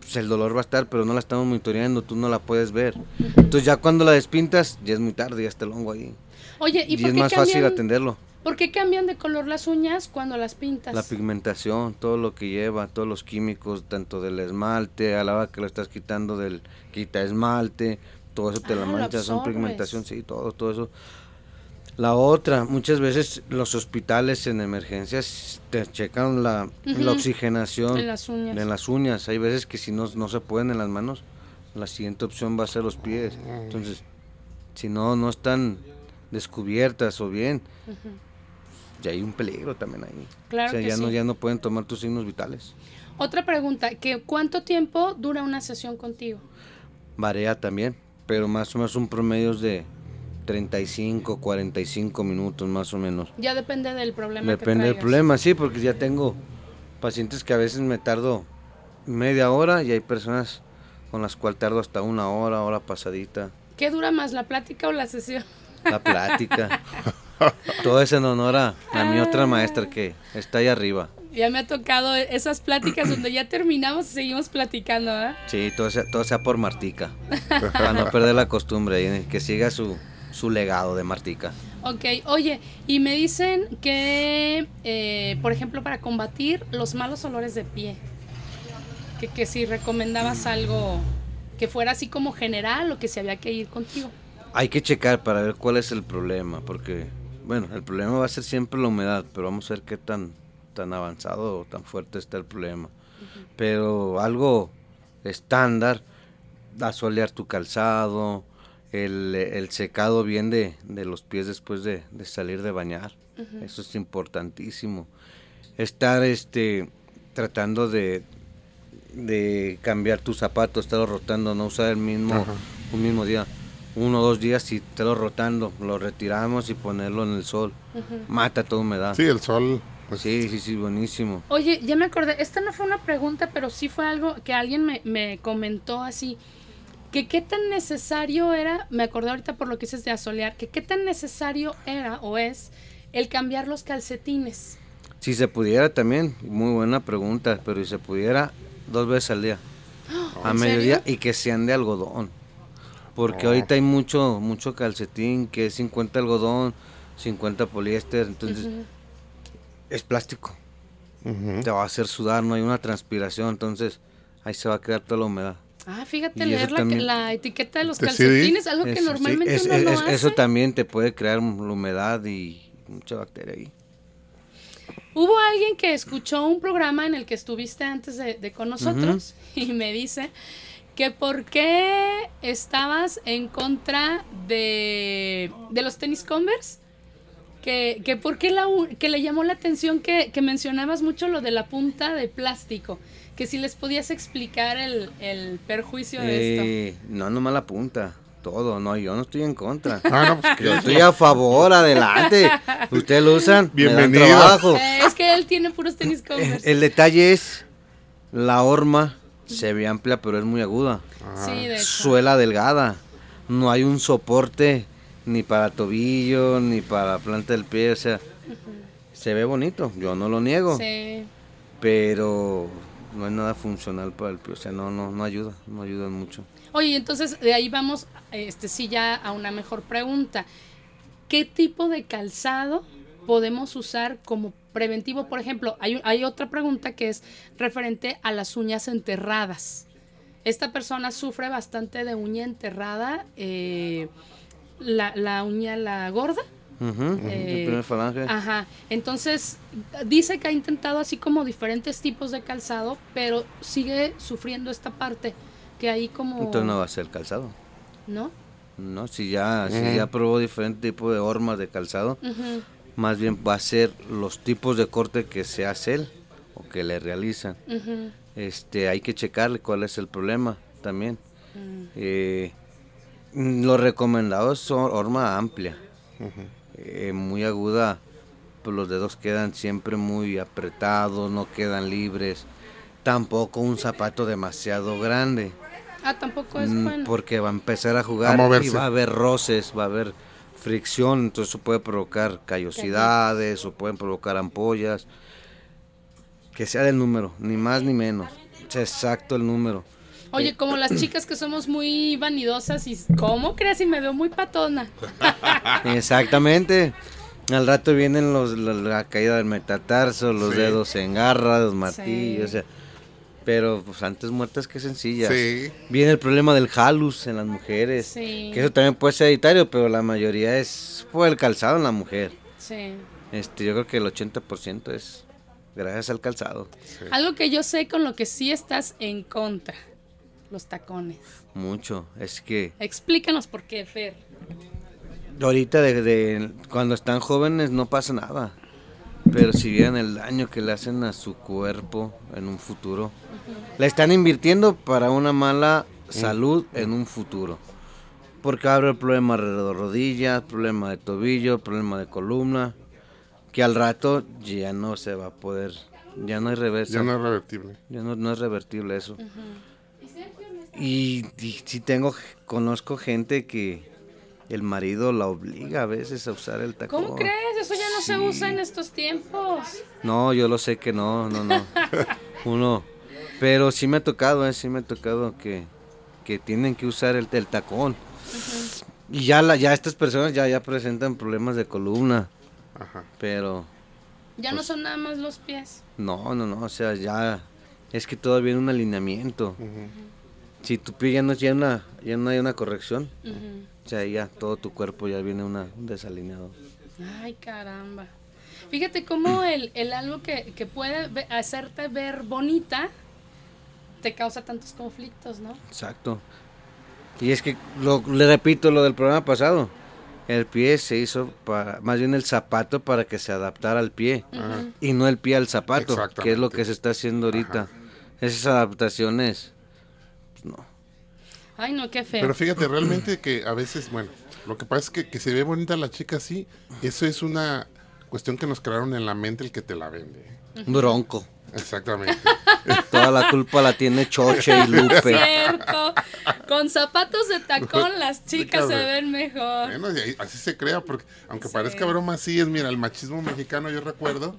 pues el dolor va a estar, pero no la estamos monitoreando, tú no la puedes ver. Entonces ya cuando la despintas, ya es muy tarde, ya está el hongo ahí. Oye, ¿y, Y, por, es qué más fácil atenderlo. por qué cambian de color las uñas cuando las pintas? La pigmentación, todo lo que lleva, todos los químicos, tanto del esmalte, a la hora que lo estás quitando del quita esmalte, todo eso te Ah, la mancha, son pigmentación, sí, todo, todo eso. La otra, muchas veces los hospitales en emergencias te checan la, Ujú. la oxigenación En las uñas. en las uñas. Hay veces que si no, no se pueden en las manos, la siguiente opción va a ser los pies. Entonces, si no, no están descubiertas o bien, ya hay un peligro también ahí. Claro o sea, que ya, no, sí. ya no pueden tomar tus signos vitales. Otra pregunta, que ¿cuánto tiempo dura una sesión contigo? Varía también, pero más o menos un promedio de 35, 45 minutos más o menos. Ya depende del problema que Depende del problema, sí, porque ya tengo pacientes que a veces me tardo media hora y hay personas con las cuales tardo hasta una hora, hora pasadita. ¿Qué dura más, la plática o la sesión? La plática. Todo es en honor a, a mi otra maestra que está ahí arriba. Ya me ha tocado esas pláticas donde ya terminamos y seguimos platicando, ¿verdad? Sí, todo sea, todo sea por Martica. para no perder la costumbre y que siga su, su legado de Martica. Ok, oye, y me dicen que, eh, por ejemplo, para combatir los malos olores de pie, que, que si recomendabas algo que fuera así como general o que se había que ir contigo. Hay que checar para ver cuál es el problema, porque, bueno, el problema va a ser siempre la humedad, pero vamos a ver qué tan, tan avanzado o tan fuerte está el problema. Pero algo estándar, asolear tu calzado, el, el secado bien de, de los pies después de, de salir de bañar, eso es importantísimo. Estar este, tratando de, de cambiar tus zapatos, estarlo rotando, no usar el mismo, Ajá. un mismo día. Uno o dos días y estarlo rotando, lo retiramos y ponerlo en el sol. Mata toda humedad. Sí, el sol. Pues, Sí, sí, sí, buenísimo. Oye, ya me acordé, esta no fue una pregunta, pero sí fue algo que alguien me, me comentó así, que qué tan necesario era, me acordé ahorita por lo que dices de asolear, que qué tan necesario era o es el cambiar los calcetines. Si se pudiera también, muy buena pregunta, pero si se pudiera, dos veces al día. A ¿En mediodía serio? y que sean de algodón. Porque Oh. ahorita hay mucho mucho calcetín que es 50 algodón, 50 poliéster, entonces. Es plástico. Te va a hacer sudar, no hay una transpiración, entonces ahí se va a quedar toda la humedad. Ah, fíjate, Y leer la, también- la etiqueta de los Sí, calcetines, algo que Eso, sí, normalmente es- uno es- no es- hace. Eso también te puede crear la humedad y mucha bacteria ahí. Hubo alguien que escuchó un programa en el que estuviste antes de, de con nosotros y me dice que por qué estabas en contra de, de los tenis Converse. Que, que por qué la, que le llamó la atención que, que mencionabas mucho lo de la punta de plástico. Que si les podías explicar el, el perjuicio de esto. Eh, no, nomás la punta, todo, no, yo no estoy en contra. Ah, no, pues, Yo estoy a favor, adelante. Ustedes lo usan, me dan Bienvenido. trabajo. Eh, es que él tiene puros tenis Converse. El detalle es la horma se ve amplia, pero es muy aguda. sí, de hecho. Suela delgada. No hay un soporte ni para tobillo, ni para planta del pie, o sea, se ve bonito, yo no lo niego, Sí. pero no es nada funcional para el pie, o sea, no no no ayuda, no ayuda mucho. Oye, entonces de ahí vamos, este sí ya a una mejor pregunta. ¿Qué tipo de calzado podemos usar como preventivo? Por ejemplo, hay, hay otra pregunta que es referente a las uñas enterradas. Esta persona sufre bastante de uña enterrada, eh, la, la uña la gorda. Eh, el primer falange. Ajá. Entonces, dice que ha intentado así como diferentes tipos de calzado, pero sigue sufriendo esta parte que ahí como... Entonces no va a ser calzado. ¿No? No, si ya, si ya probó diferente tipo de hormas de calzado, más bien va a ser los tipos de corte que se hace él o que le realizan. Este, hay que checarle cuál es el problema también. Mm. Eh, mm, lo recomendado es hor- horma amplia, eh, muy aguda, pues los dedos quedan siempre muy apretados, no quedan libres. Tampoco un zapato demasiado grande. Ah, tampoco es Mm, bueno. Porque va a empezar a jugar A y va a haber roces, va a haber fricción, entonces eso puede provocar callosidades o pueden provocar ampollas. Que sea del número, ni más ni menos. exacto el número. Oye, como las chicas que somos muy vanidosas y ¿cómo crees? Y me veo muy patona. Exactamente. Al rato vienen los, la, la caída del metatarso, los Sí. dedos en garra, los martillos, o sea. Pero pues antes muertas que sencillas. Sí. Viene el problema del halus en las mujeres. Sí. Que eso también puede ser hereditario, pero la mayoría es por el calzado en la mujer. Sí. Este, yo creo que el 80% es gracias al calzado. Algo que yo sé con lo que sí estás en contra. Los tacones. Mucho. Es que Explícanos por qué, Fer. ahorita de, de- cuando están jóvenes no pasa nada. Pero si vieran el daño que le hacen a su cuerpo en un futuro, le están invirtiendo para una mala salud en un futuro. Porque abre el problema de rodillas, problema de tobillo, problema de columna, que al rato ya no se va a poder, ya no hay reversa. Ya no es revertible. Ya no, no es revertible eso. Y, y sí tengo, conozco gente que el marido la obliga a veces a usar el tacón. ¿Cómo crees? Eso ya no se usa en estos tiempos. No, yo lo sé que no, no, no. Uno, pero sí me ha tocado, eh, sí me ha tocado que, que tienen que usar el, el tacón. Y ya, la, ya estas personas ya, ya presentan problemas de columna, Ajá. pero Ya Pues no son nada más los pies. no, no, no, o sea, ya es que todavía viene un alineamiento. Ujú. Si tu pie ya no, ya una, ya no hay una corrección, o sea, ya todo tu cuerpo ya viene una, un desalineado. Ay, caramba. Fíjate cómo el, el algo que, que puede hacerte ver bonita te causa tantos conflictos, ¿no? Exacto. Y es que, lo, le repito lo del programa pasado, el pie se hizo para, más bien el zapato para que se adaptara al pie Ajá. y no el pie al zapato, que es lo que se está haciendo ahorita. Ajá. Esas adaptaciones, pues, no. Ay, no, qué feo. Pero fíjate, realmente que a veces, bueno, lo que pasa es que, que se ve bonita la chica así, eso es una cuestión que nos crearon en la mente el que te la vende. Bronco. Exactamente. Toda la culpa la tiene Choche y Lupe. Cierto. Con zapatos de tacón las chicas se ven mejor. Bueno, y así se crea, porque aunque Sí. parezca broma, sí es, mira, el machismo mexicano, yo recuerdo,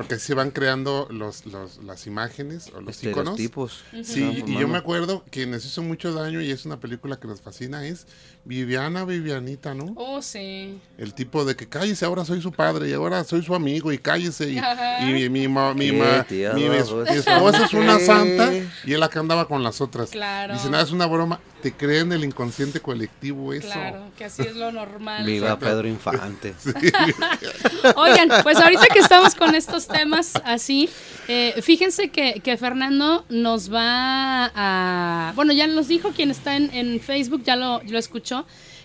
porque así se van creando los, los, las imágenes o los iconos. Estereotipos. Sí, y yo me acuerdo que nos hizo mucho daño y es una película que nos fascina, es Viviana Vivianita, ¿no? Oh, sí. El tipo de que cállese, ahora soy su padre y ahora soy su amigo y cállese y, mi, ma- mi, ma- tía, mi no, es- mi esposa es una santa y él acá andaba con las otras. Claro. Dice, nada, es una broma. Te creen el inconsciente colectivo eso. Claro, que así es lo normal. Viva. Pedro Infante. Oigan, pues ahorita que estamos con estos temas así, eh, fíjense que, que Fernando nos va a... Bueno, ya nos dijo quien está en, en Facebook, ya lo, lo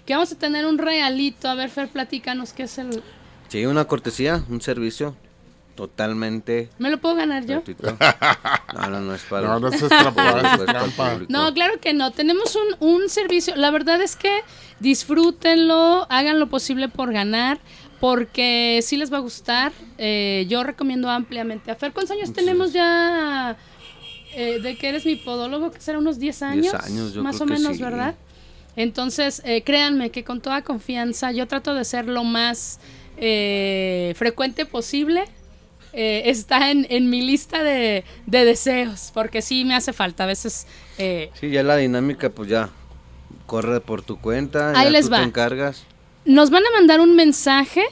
que vamos a tener un realito. A ver, Fer, platícanos qué es el... Sí, una cortesía, un servicio totalmente ¿Me lo puedo ganar yo? gratuito. No, no, no es para No, no, es trampa, público. No, claro que no. Tenemos un, un servicio. La verdad es que disfrútenlo, hagan lo posible por ganar, porque sí les va a gustar. Eh, yo recomiendo ampliamente a Fer. ¿Cuántos años tenemos ya eh, de que eres mi podólogo? Que será unos 10 años. 10 años, yo Más creo o que menos, sí. ¿verdad? Entonces, eh, créanme que con toda confianza yo trato de ser lo más eh, frecuente posible. Eh, está en, en mi lista de, de deseos, porque sí me hace falta. A veces eh, Sí, ya la dinámica, pues ya corre por tu cuenta. Ahí ya les tú va. te encargas. Nos van a mandar un mensaje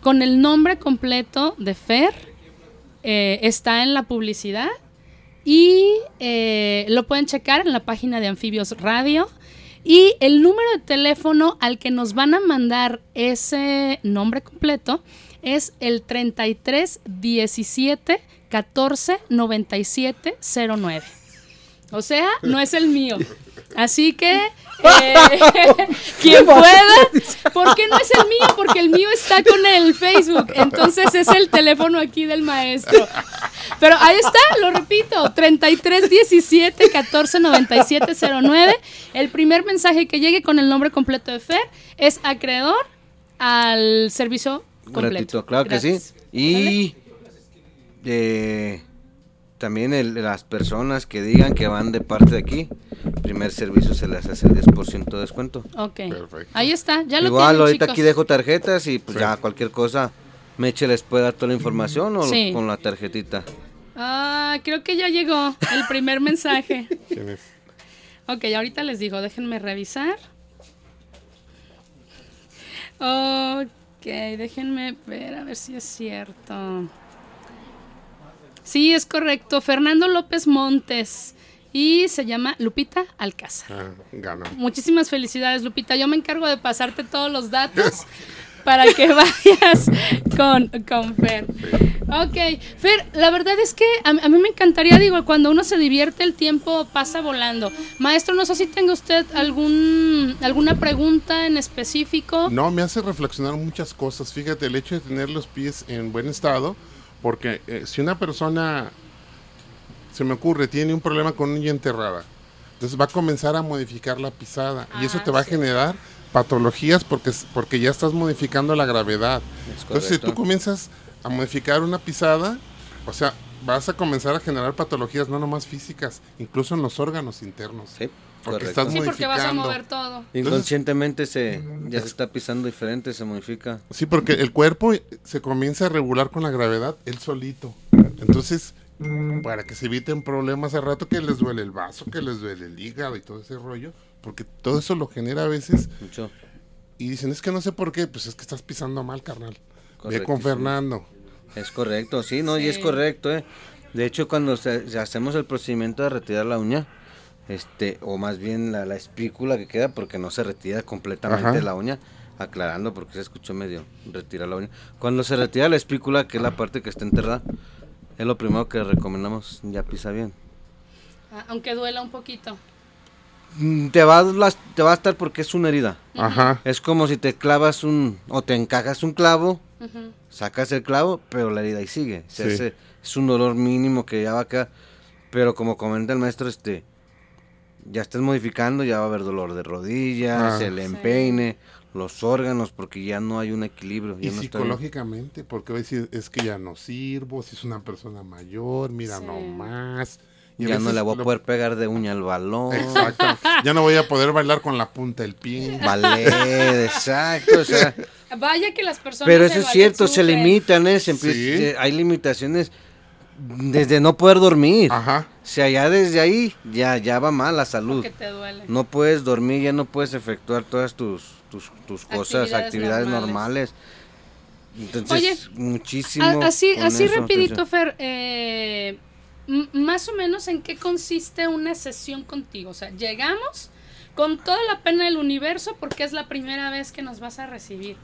con el nombre completo de Fer. eh, está en la publicidad. Y eh, lo pueden checar en la página de Anfibios Radio. Y el número de teléfono al que nos van a mandar ese nombre completo es el 33 17 14 97 09. O sea, no es el mío. Así que, eh, quien pueda, ¿por qué no es el mío? Porque el mío está con el Facebook. Entonces es el teléfono aquí del maestro. Pero ahí está, lo repito, 33 17 14 97 09. El primer mensaje que llegue con el nombre completo de Fer es acreedor al servicio completo. Gratuito, claro que sí. Y eh, también el- las personas que digan que van de parte de aquí, primer servicio se les hace el 10% de descuento. Ok. Perfecto. Ahí está, ya lo Igual tienen, ahorita chicos. aquí dejo tarjetas y pues Sí. ya cualquier cosa, Meche les puede dar toda la información o Sí. con la tarjetita. Ah, creo que ya llegó el primer mensaje. ¿Quién es? Ok, ahorita les digo, déjenme revisar. Ok, déjenme ver a ver si es cierto. Sí, es correcto. Fernando López Montes. Y se llama Lupita Alcázar. Ah, ganó. Muchísimas felicidades, Lupita. Yo me encargo de pasarte todos los datos para que vayas con, con Fer. Ok, Fer, la verdad es que a, a mí me encantaría, digo, cuando uno se divierte, el tiempo pasa volando. Maestro, no sé si tenga usted algún, alguna pregunta en específico. No, me hace reflexionar muchas cosas. Fíjate, el hecho de tener los pies en buen estado, porque eh, si una persona, se me ocurre, tiene un problema con uña enterrada, entonces va a comenzar a modificar la pisada y eso Ah, te va a generar patologías porque, es- porque ya estás modificando la gravedad. Es Entonces, si tú comienzas a modificar una pisada, o sea, vas a comenzar a generar patologías no nomás físicas, incluso en los órganos internos. Sí, Porque correcto. estás Sí, porque vas a modificando. mover todo. Inconscientemente se, ya se está pisando diferente, se modifica. Sí, porque el cuerpo se comienza a regular con la gravedad él solito. Entonces, para que se eviten problemas al rato que les duele el vaso, que les duele el hígado y todo ese rollo, porque todo eso lo genera a veces Mucho. y dicen, es que no sé por qué, pues es que estás pisando mal, carnal. Ve con. Fernando. Es correcto, sí, no, y es Sí. correcto, ¿eh? De hecho, cuando se- se hacemos el procedimiento de retirar la uña, este, o más bien la, la espícula que queda, porque no se retira completamente Ajá. la uña, aclarando porque se escuchó medio retirar la uña. Cuando se retira la espícula, que es la parte que está enterrada, es lo primero que recomendamos, ya pisa bien. Ah, Aunque duela un poquito. Mm, Te va, a te va a estar porque es una herida. Ajá. Es como si te clavas un, o te encajas un clavo, sacas el clavo, pero la herida ahí sigue. Se Sí. hace- es un dolor mínimo que ya va acá. Pero como comenta el maestro, este ya estás modificando, ya va a haber dolor de rodillas, Ah. el Sí. empeine, los órganos, porque ya no hay un equilibrio. Y no psicológicamente, porque va a decir, es que ya no sirvo, si es una persona mayor, mira Sí. nomás. Y Ya no le voy a lo- poder pegar de uña al balón. Exacto. Ya no voy a poder bailar con la punta del pie. Ballet, exacto. O sea, Vaya que las personas. pero eso es cierto, se limitan, ¿eh? Se empie- Sí. se- hay limitaciones desde no poder dormir. Ajá. O sea, ya desde ahí ya, ya va mal la salud. Porque te duele. No puedes dormir, ya no puedes efectuar todas tus, tus, tus cosas, Actividades actividades normales. normales. Entonces, Oye, muchísimo. A- así, así eso, rapidito. Fer, eh, más o menos en qué consiste una sesión contigo. O sea, llegamos con toda la pena del universo porque es la primera vez que nos vas a recibir.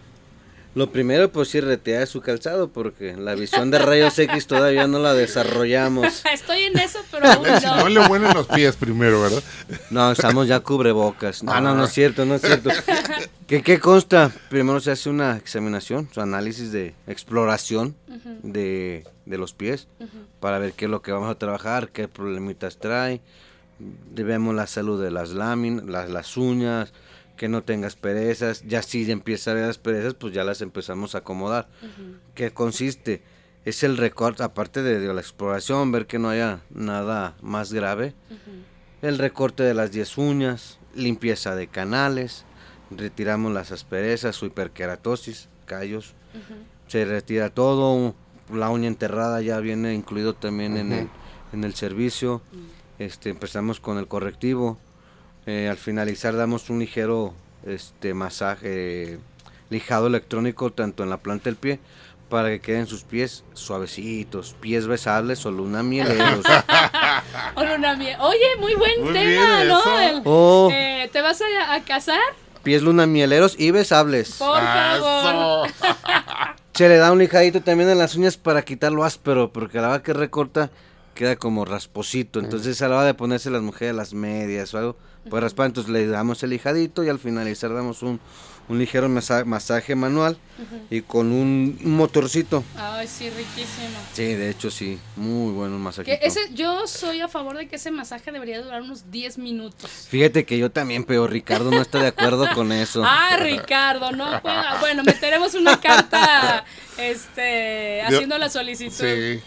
Lo primero, pues sí, retear su calzado, porque la visión de rayos X todavía no la desarrollamos. Estoy en eso, pero aún Si no no. le muelen los pies primero, ¿verdad? No, estamos ya cubrebocas. No, no, no Ah. es cierto, no es cierto. ¿Qué, ¿Qué consta? Primero se hace una examinación, su análisis de exploración de, de los pies, para ver qué es lo que vamos a trabajar, qué problemitas trae. Vemos la salud de las láminas, las, las uñas, que no tengas perezas. Ya si empieza a ver las perezas, pues ya las empezamos a acomodar. ¿Qué consiste? Es el recorte, aparte de, de la exploración, ver que no haya nada más grave el recorte de las 10 uñas, limpieza de canales, retiramos las asperezas, su hiperkeratosis, callos, se retira todo, la uña enterrada ya viene incluido también en, el, en el servicio, este, empezamos con el correctivo, eh, al finalizar damos un ligero este, masaje, lijado electrónico tanto en la planta del pie, para que queden sus pies suavecitos, pies besables o luna mieleros. Hola, una mie- Oye, muy buen Muy tema, bien ¿no? El- Oh. eh, ¿Te vas a, a casar? pies luna mieleros y besables. Por favor. Se le da un lijadito también en las uñas para quitarlo áspero, porque a la hora que recorta queda como rasposito. Entonces a la hora de ponerse las mujeres las medias o algo, pues raspar, entonces le damos el lijadito y al finalizar damos un, un ligero masa- masaje manual y con un, un motorcito. Ay, sí, riquísimo. Sí, de hecho sí, muy bueno ese, yo soy a favor de que ese masaje debería durar unos 10 minutos. Fíjate que yo también, pero Ricardo no está de acuerdo con eso. Ah, Ricardo, no puedo. Bueno, meteremos una carta este, haciendo la solicitud. Sí.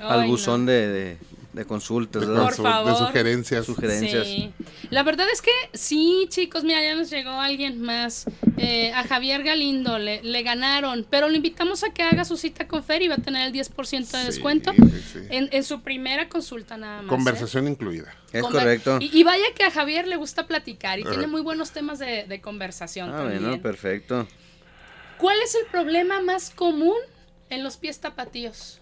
Al buzón no. de, de, de consultas, De, sugerencias. Sugerencias. Sí. La verdad es que sí, chicos, mira, ya nos llegó alguien más. Eh, a Javier Galindo le, le ganaron, pero lo invitamos a que haga su cita con Fer y va a tener el 10% de Sí, descuento sí, sí. En, en su primera consulta nada más. ¿eh? Conversación incluida. Es Conver- correcto. Y, y vaya que a Javier le gusta platicar y tiene muy buenos temas de, de conversación Ah, también. bueno, perfecto. ¿Cuál es el problema más común en los pies tapatíos?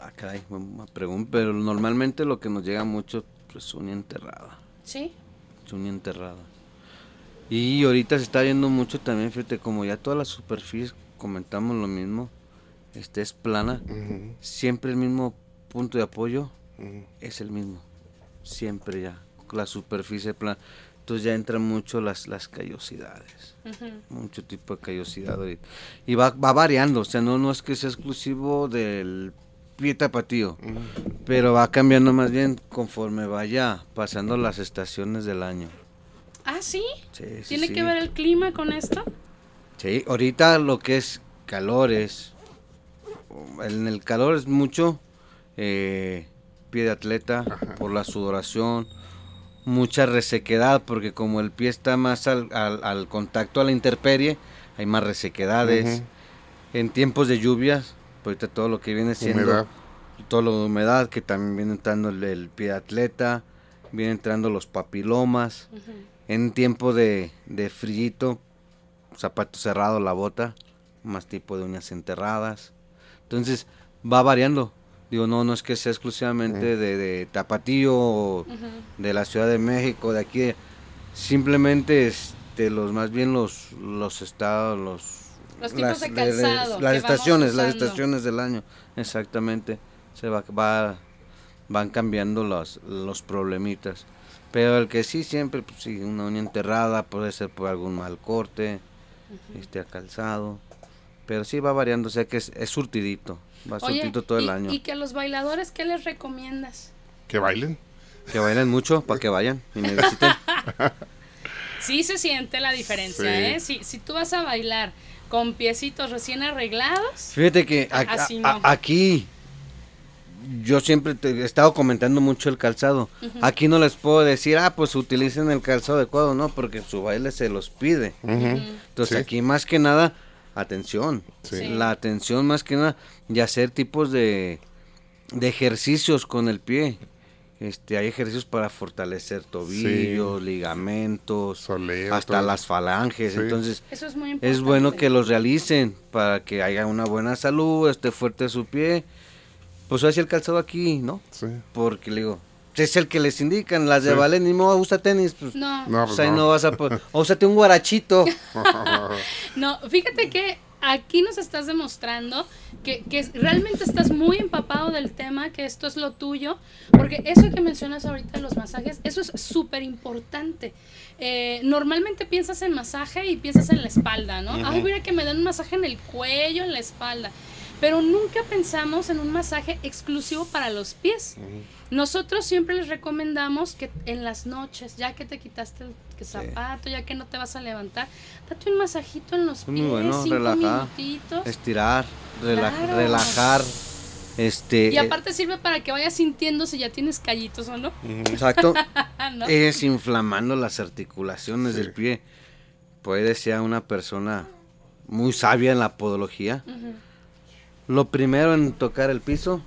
Ah, caray, buena pregunta. Pero normalmente lo que nos llega mucho pues, es uña enterrada. ¿Sí? Es uña enterrada. Y ahorita se está viendo mucho también, fíjate, como ya todas las superficies, comentamos lo mismo, este es plana, siempre el mismo punto de apoyo es el mismo. Siempre ya. La superficie plana. Entonces ya entran mucho las, las callosidades. Mucho tipo de callosidad ahorita. y va, va variando, o sea, no, no es que sea exclusivo del pie tapatío, pero va cambiando más bien conforme vaya pasando las estaciones del año. Ah, ¿sí? Sí, sí, ¿Tiene sí. que ver el clima con esto? Sí, ahorita lo que es calores, en el calor es mucho eh, pie de atleta por la sudoración, mucha resequedad, porque como el pie está más al, al- al contacto a la intemperie, hay más resequedades. En tiempos de lluvias, ahorita todo lo que viene siendo Humedad. todo lo de humedad, que también viene entrando el, el pie de atleta, viene entrando los papilomas. En tiempo de, de frillito, zapato cerrado, la bota, más tipo de uñas enterradas. Entonces, va variando. Digo, no, no es que sea exclusivamente de, de Tapatío o de la Ciudad de México, de aquí. Simplemente este, los más bien los, los estados, los... Los tipos de de- calzado que las vamos estaciones, las estaciones del año, exactamente. Se va, va, van cambiando los, los problemitas. Pero el que sí siempre, pues sí, una uña enterrada puede ser por algún mal corte, este calzado. Pero sí va variando, o sea que es, es surtidito, va Oye, surtidito todo el y, año. y que a los bailadores, ¿qué les recomiendas? Que bailen. Que bailen mucho para que vayan y me visiten. Sí se siente la diferencia, Sí. ¿eh? Si, si tú vas a bailar con piecitos recién arreglados, Fíjate que a- Así a- no. a- aquí yo siempre te he estado comentando mucho el calzado. Aquí no les puedo decir, ah, pues utilicen el calzado adecuado, no, porque su baile se los pide. Entonces Sí. aquí más que nada, atención. Sí. La atención más que nada y hacer tipos de, de ejercicios con el pie. Este, hay ejercicios para fortalecer tobillos, ligamentos, Soleo, hasta todo. las falanges. Sí. Entonces, eso es muy importante. es bueno que los realicen para que haya una buena salud, esté fuerte su pie. Pues así el calzado aquí, ¿no? Sí. Porque le digo, es el que les indican, las de Sí. ballet, ni modo, usa tenis, pues, No, No, pues pues ahí no. no vas a poder. O úsate un guarachito. no, fíjate que aquí nos estás demostrando que, que realmente estás muy empapado del tema, que esto es lo tuyo, porque eso que mencionas ahorita de los masajes, eso es súper importante. Eh, normalmente piensas en masaje y piensas en la espalda, ¿no? Ay, mira que me den un masaje en el cuello, en la espalda. Pero nunca pensamos en un masaje exclusivo para los pies. Nosotros siempre les recomendamos que en las noches, ya que te quitaste el zapato, ya que no te vas a levantar, date un masajito en los Es pies, muy bueno, cinco relajar, minutitos. Estirar, rela- Claro. relajar. Este, Y eh, aparte sirve para que vayas sintiendo si ya tienes callitos o no. exacto, ¿no? es inflamando las articulaciones Sí. del pie. Puede ser una persona muy sabia en la podología. Lo primero en tocar el piso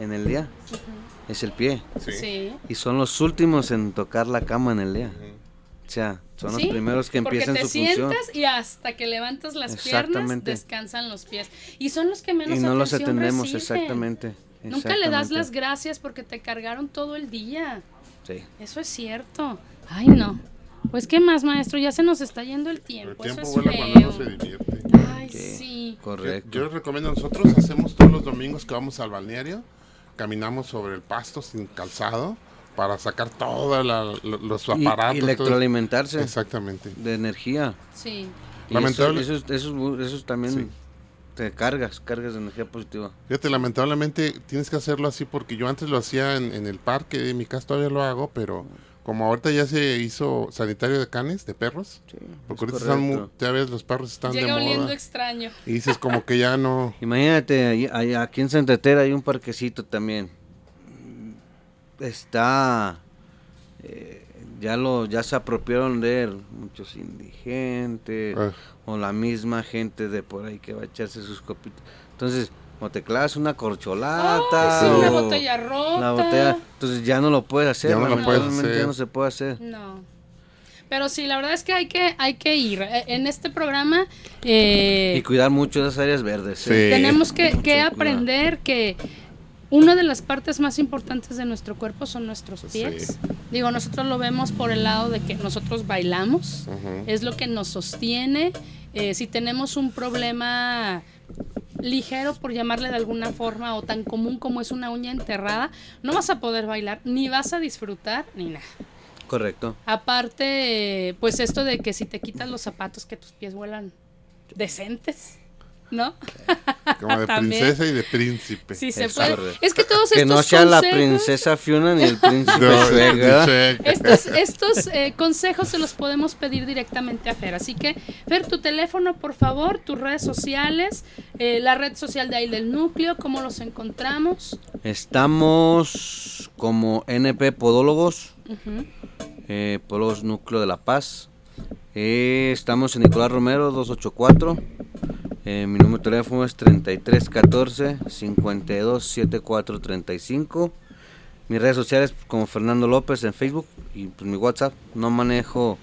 en el día es el pie. Sí. Sí. Y son los últimos en tocar la cama en el día. O sea, son Sí, los primeros que empiezan porque te su función. sientas y hasta que levantas las piernas descansan los pies y son los que menos Y no los atención atendemos, reciben. exactamente. Nunca le das las gracias porque te cargaron todo el día. Sí. Eso es cierto. Ay, no. Pues qué más, maestro, ya se nos está yendo el El tiempo. tiempo Eso es vuela cuando uno se feo. divierte. Ay, sí. Correcto. Yo les recomiendo, nosotros hacemos todos los domingos que vamos al balneario, caminamos sobre el pasto sin calzado para sacar todos los aparatos. y todo. electroalimentarse Exactamente. de energía. Sí. Y Lamentable- Eso, eso, es- eso, es- eso es también Sí. te cargas, cargas de energía positiva. Fíjate, lamentablemente tienes que hacerlo así porque yo antes lo hacía en, en el parque de mi casa, todavía lo hago, pero Como ahorita ya se hizo sanitario de canes, de perros. porque ahorita están muy, ya ves, los perros están Llega de oliendo moda. extraño. Y dices como que ya no... Imagínate, aquí en Santa Teresa hay un parquecito también. Está, eh, ya lo, ya se apropiaron de él muchos indigentes Ah. o la misma gente de por ahí que va a echarse sus copitas. Entonces, o te clavas una corcholata sí, una botella rota. la botella, entonces ya no lo puedes hacer, Ya no lo puedes hacer. ya no se puede hacer. No. Pero sí, la verdad es que hay que, hay que ir. Eh, En este programa eh, Y cuidar mucho esas áreas verdes. Sí. ¿eh? tenemos que, que cuidado. aprender que una de las partes más importantes de nuestro cuerpo son nuestros pies. Sí. Digo, nosotros lo vemos por el lado de que nosotros bailamos, Ujú. es lo que nos sostiene. Eh, si tenemos un problema ligero, por llamarle de alguna forma, o tan común como es una uña enterrada, no vas a poder bailar, ni vas a disfrutar, ni nada. Correcto. Aparte, pues esto de que si te quitas los zapatos, que tus pies vuelan decentes, ¿no? Como de También. princesa y de príncipe. Sí se Es puede. Es que todos Que estos no sea la consejos- princesa Fiona ni el príncipe No. Estos, estos eh, consejos se los podemos pedir directamente a Fer. Así que, Fer, tu teléfono, por favor, tus redes sociales, eh, la red social de ahí del núcleo, cómo los encontramos. Estamos como NP Podólogos, Ujú. eh, Podólogos Núcleo de La Paz. Eh, estamos en Nicolás Romero 284. Eh, mi número de teléfono es 3314 527435. Mis redes sociales como Fernando López en Facebook y pues, mi WhatsApp. No manejo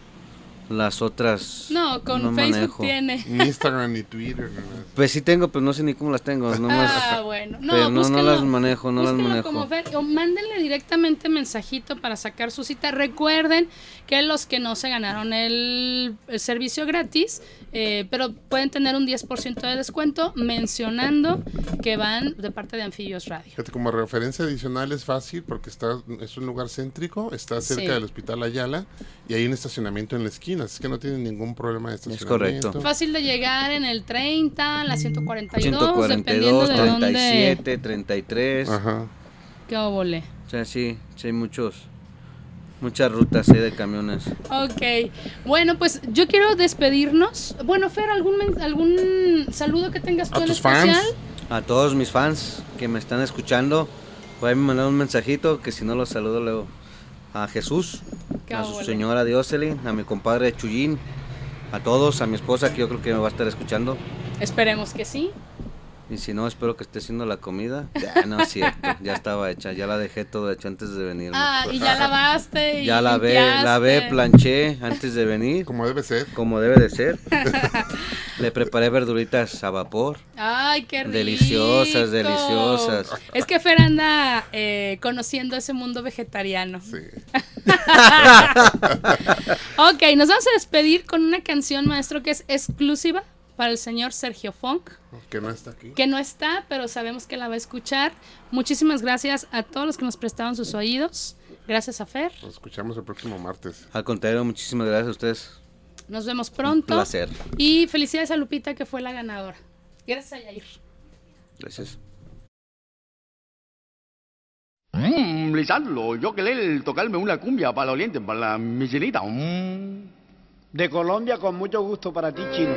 las otras. No, con no Facebook manejo. tiene. Ni Instagram ni Twitter. Pues sí tengo, pero no sé ni cómo las tengo. nomás- Ah, bueno. No, pero no, no búsquenlo- las manejo, no las búsquenlo manejo. como Fer, o mándenle directamente mensajito para sacar su cita. Recuerden que los que no se ganaron el, el servicio gratis, eh, pero pueden tener un 10% de descuento mencionando que van de parte de Anfibios Radio. Fíjate, como referencia adicional es fácil porque está, es un lugar céntrico, está cerca Sí. del Hospital Ayala y hay un estacionamiento en la esquina, así que no tienen ningún problema de estacionamiento. correcto. Fácil de llegar en el 30, la 142, dependiendo 142, de dónde. 37, 33. Ajá. Qué óvole. O sea, sí, sí hay muchos, muchas rutas eh, de camiones. Ok, bueno, pues yo quiero despedirnos. Bueno, Fer, ¿algún, men- algún saludo que tengas tú A en tus especial? fans. A todos mis fans que me están escuchando, pueden mandar un mensajito que si no los saludo luego. A Jesús, Qué a su señora Dioselin, a mi compadre Chuyín, a todos, a mi esposa que yo creo que me va a estar escuchando. Esperemos que sí. Y si no, espero que esté haciendo la comida. Ya no es cierto, ya estaba hecha, ya la dejé todo hecho antes de venir. Ah, y ya lavaste. Y ya la ve, la ve, planché antes de venir. Como debe ser. como debe de ser. Le preparé verduritas a vapor. Ay, qué rico. Deliciosas, deliciosas. Es que Fer anda eh, conociendo ese mundo vegetariano. Sí. Ok, nos vamos a despedir con una canción, maestro, que es exclusiva para el señor Sergio Funk. Que no está aquí. que no está, pero sabemos que la va a escuchar. Muchísimas gracias a todos los que nos prestaron sus oídos. Gracias a Fer. Nos escuchamos el próximo martes. Al contrario, muchísimas gracias a ustedes. Nos vemos Un pronto. placer. Y felicidades a Lupita que fue la ganadora. Gracias a Yair. Gracias. Mmm, Lisandro, yo querer tocarme una cumbia para los dientes, para la michelita. Mmm. De Colombia con mucho gusto para ti, chino.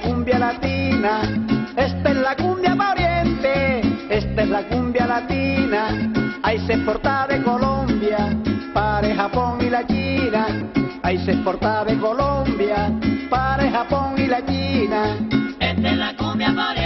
Cumbia latina, esta es la cumbia pariente, esta es la cumbia latina. Ahí se exporta de Colombia para Japón y la China. Ahí se exporta de Colombia para Japón y la China. Esta es la cumbia pariente,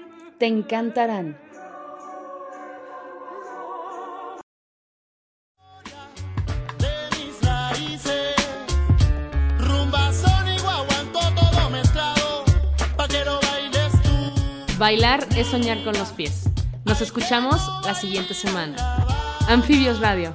Te encantarán. Bailar es soñar con los pies. Nos escuchamos la siguiente semana. Anfibios Radio.